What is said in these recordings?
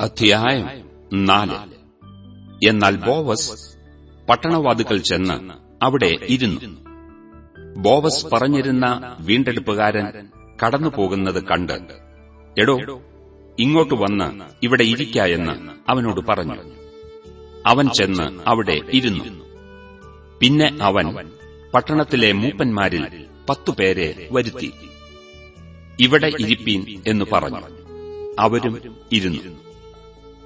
അധ്യായം നാല്. എന്നാൽ ബോവസ് പട്ടണവാതുക്കൾ ചെന്ന് അവിടെ ഇരുന്നു. ബോവസ് പറഞ്ഞിരുന്ന വീണ്ടെടുപ്പുകാരൻ കടന്നുപോകുന്നത് കണ്ട് എടോ ഇങ്ങോട്ട് വന്ന് ഇവിടെ ഇരിക്ക എന്ന് അവനോട് പറഞ്ഞു. അവൻ ചെന്ന് അവിടെ ഇരുന്നു. പിന്നെ അവൻ പട്ടണത്തിലെ മൂപ്പന്മാരിൽ പത്തുപേരെ വരുത്തി. ഇവിടെ ഇരിപ്പീൻ എന്ന് പറഞ്ഞു. അവരും ഇരുന്നു.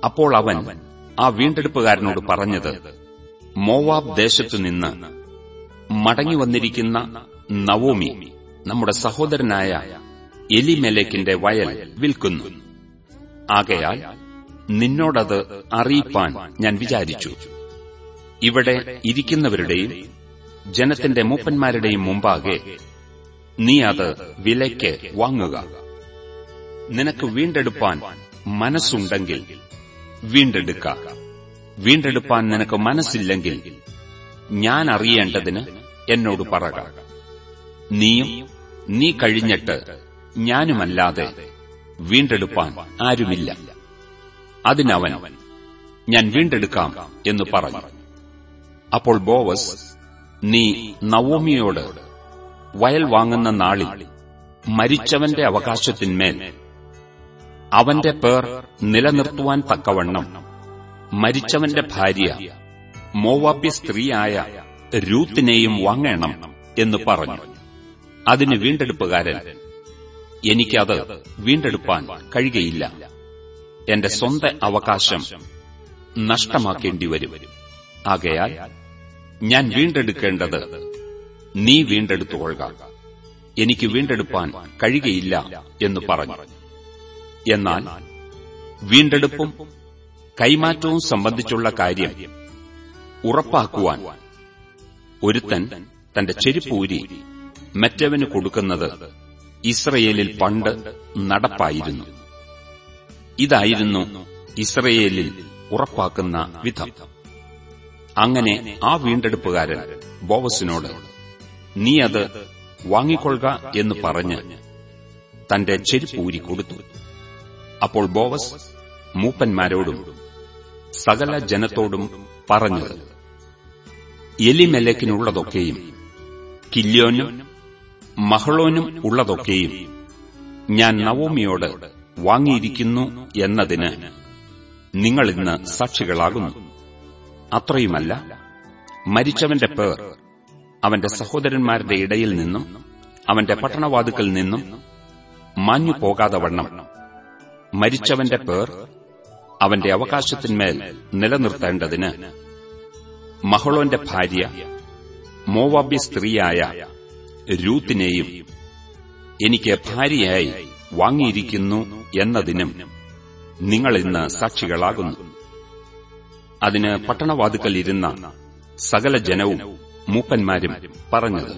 അപ്പോൾ അവൻ ആ വീണ്ടെടുപ്പുകാരനോട് പറഞ്ഞത് മോവാബ് ദേശത്തുനിന്ന് മടങ്ങിവന്നിരിക്കുന്ന നവോമി നമ്മുടെ സഹോദരനായ എലിമെലേക്കിന്റെ വയൽ വിൽക്കുന്നു. ആകയാൽ നിന്നോടത് അറിയിപ്പാൻ ഞാൻ വിചാരിച്ചു. ഇവിടെ ഇരിക്കുന്നവരുടെയും ജനത്തിന്റെ മൂപ്പന്മാരുടെയും മുമ്പാകെ നീ അത് വിലയ്ക്ക് വാങ്ങുക. നിനക്ക് വീണ്ടെടുപ്പാൻ മനസ്സുണ്ടെങ്കിൽ വീണ്ടെടുക്ക. വീണ്ടെടുപ്പാൻ നിനക്ക് മനസ്സില്ലെങ്കിൽ ഞാൻ അറിയേണ്ടതിന് എന്നോട് പറക. നീയും നീ കഴിഞ്ഞിട്ട് ഞാനുമല്ലാതെ വീണ്ടെടുപ്പാൻ ആരുമില്ല. അതിനവൻ ഞാൻ വീണ്ടെടുക്കാം എന്ന് പറഞ്ഞു. അപ്പോൾ ബോവസ് നീ നവോമിയോട് വയൽ വാങ്ങുന്ന നാളിൽ മരിച്ചവന്റെ അവകാശത്തിന്മേൽ അവന്റെ പേർ നിലനിർത്തുവാൻ തക്കവണ്ണം. മരിച്ചവന്റെ ഭാര്യ മോവാബ്യ സ്ത്രീയായ രൂത്തിനെയും വാങ്ങണം എന്ന് പറഞ്ഞു. അതിന് വീണ്ടെടുപ്പുകാരൻ എനിക്കത് വീണ്ടെടുപ്പാൻ കഴിയുകയില്ല. എന്റെ സ്വന്തം അവകാശം നഷ്ടമാക്കേണ്ടി വരും ആകയാൽ ഞാൻ വീണ്ടെടുക്കേണ്ടത് നീ വീണ്ടെടുത്തുകൊള്ളുക. എനിക്ക് വീണ്ടെടുപ്പാൻ കഴിയുകയില്ല എന്ന് പറഞ്ഞു. എന്നാൽ വീണ്ടെടുപ്പും കൈമാറ്റവും സംബന്ധിച്ചുള്ള കാര്യം ഉറപ്പാക്കുവാൻ ഒരുത്തൻ തന്റെ ചെരുപ്പൂരി മറ്റവന് കൊടുക്കുന്നത് ഇസ്രയേലിൽ പണ്ട് നടപ്പായിരുന്നു. ഇതായിരുന്നു ഇസ്രയേലിൽ ഉറപ്പാക്കുന്ന വിധം. അങ്ങനെ ആ വീണ്ടെടുപ്പുകാരൻ ബോവസിനോട് നീ അത് വാങ്ങിക്കൊള്ളുക എന്ന് പറഞ്ഞ് തന്റെ ചെരുപ്പൂരി കൊടുത്തു. അപ്പോൾ ബോവസ് മൂപ്പന്മാരോടും സകല ജനത്തോടും പറഞ്ഞത് എലിമെലക്കിനുള്ളതൊക്കെയും കില്യോനും മഹളോനും ഉള്ളതൊക്കെയും ഞാൻ നവോമിയോട് വാങ്ങിയിരിക്കുന്നു എന്നതിന് നിങ്ങൾ ഇന്ന് സാക്ഷികളാകുന്നു. അത്രയുമല്ല മരിച്ചവന്റെ പേർ അവന്റെ സഹോദരന്മാരുടെ ഇടയിൽ നിന്നും അവന്റെ പട്ടണവാതുക്കൽ നിന്നും മാഞ്ഞു പോകാതെ വണ്ണം. മരിച്ചവന്റെ പേർ അവന്റെ അവകാശത്തിന്മേൽ നിലനിർത്തേണ്ടതിന്. മഹളോന്റെ ഭാര്യ മോവാബി സ്ത്രീയായ രൂത്തിനെയും എനിക്ക് ഭാര്യയായി വാങ്ങിയിരിക്കുന്നു എന്നതിനും നിങ്ങൾ ഇന്ന് സാക്ഷികളാകുന്നു. അതിന് പട്ടണവാതുക്കൽ ഇരുന്ന സകല ജനവും മൂപ്പന്മാരും പറഞ്ഞത്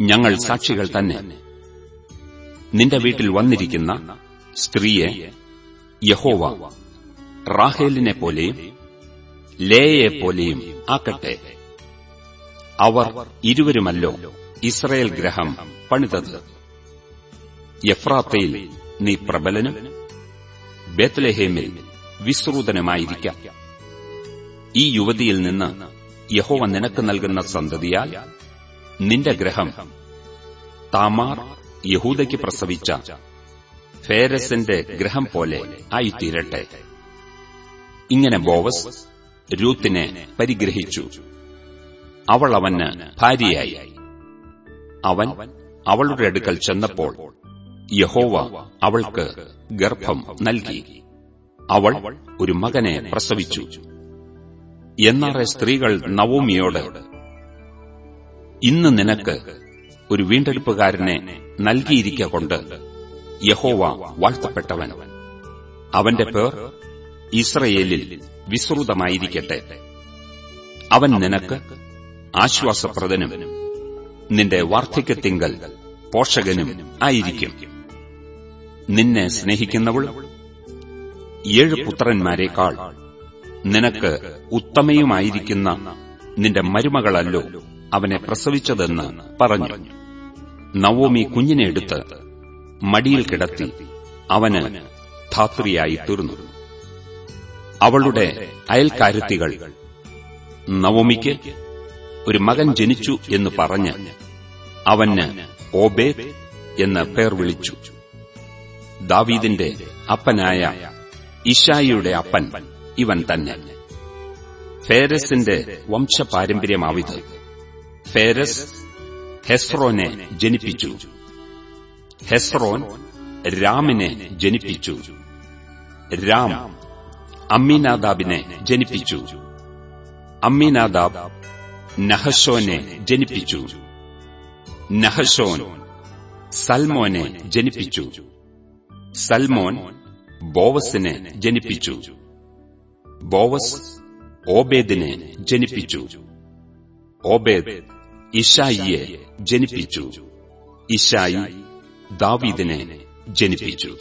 ഞങ്ങൾ സാക്ഷികൾ തന്നെ. നിന്റെ വീട്ടിൽ വന്നിരിക്കുന്ന സ്ത്രീയെ യഹോവ റാഹേലിനെ പോലെയും ലേയെ പോലെയും ആക്കട്ടെ. അവർ ഇരുവരുമല്ലോ ഇസ്രയേൽ ഗ്രഹം പണിതത്. എഫ്രാത്തയിൽ നീ പ്രബലനും ബേത്ലഹേമിൽ വിശ്രൂതനുമായിരിക്കാം ഈ യുവതിയിൽ നിന്ന് യഹോവ നിനക്ക് നൽകുന്ന സന്തതിയാൽ നിന്റെ ഗ്രഹം താമാർ യഹൂദയ്ക്ക് പ്രസവിച്ച ഫേരസിന്റെ ഗ്രഹം പോലെ ആയിത്തീരട്ടെ. ഇങ്ങനെ ബോവസ് രൂത്തിനെ പരിഗ്രഹിച്ചു. അവൾ അവന് ഭാര്യയായി. അവൻ അവളുടെ അടുക്കൽ ചെന്നപ്പോൾ യഹോവ അവൾക്ക് ഗർഭം നൽകി. അവൾ ഒരു മകനെ പ്രസവിച്ചു. എന്നാറെ സ്ത്രീകൾ നവോമിയോട് ഇന്ന് നിനക്ക് ഒരു വീണ്ടെടുപ്പുകാരനെ നൽകിയിരിക്ക കൊണ്ട് യഹോവ വാഴ്ത്തപ്പെട്ടവൻ. അവന്റെ പേർ ഇസ്രയേലിൽ വിസ്തൃതമായിരിക്കട്ടെ. അവൻ നിനക്ക് ആശ്വാസപ്രദനും നിന്റെ വാർദ്ധക്യത്തിങ്കൽ പോഷകനും ആയിരിക്കും. നിന്നെ സ്നേഹിക്കുന്നവൾ ഏഴ് പുത്രന്മാരെക്കാൾ നിനക്ക് ഉത്തമയുമായിരിക്കുന്ന നിന്റെ മരുമകളല്ലോ അവനെ പ്രസവിച്ചതെന്ന് പറഞ്ഞു. നവോമി കുഞ്ഞിനെ എടുത്ത് മടിയിൽ കിടത്തി അവന് ധാത്രിയായി തീർന്നു. അവളുടെ അയൽക്കാരുത്തികൾ നവമിക്ക് ഒരു മകൻ ജനിച്ചു എന്ന് പറഞ്ഞ് അവന് ഓബേദ് എന്ന് പേർ വിളിച്ചു. ദാവീദിന്റെ അപ്പനായ ഇഷായിയുടെ അപ്പൻ ഇവൻ തന്നെ. ഫേരസിന്റെ വംശപാരമ്പര്യമാവിത്. ഫേരസ് ഹെസ്രോനെ ജനിപ്പിച്ചു. ഹെസ്രോൻ രാമിനെ ജനിപ്പിച്ചു. രാം അമ്മിനാദാബിനെ ജനിപ്പിച്ചു. അമ്മിനാദാബ് നഹശോനെ ജനിപ്പിച്ചു. നഹശോൻ സൽമോനെ ജനിപ്പിച്ചു. സൽമോൻ ബോവസിനെ ജനിപ്പിച്ചു. ബോവസ് ഓബേദിനെ ജനിപ്പിച്ചു. ഓബേദ് ഇഷായിയെ ജനിപ്പിച്ചു. ഇഷായി ദാവീദിനെ ജനിപ്പിച്ചു.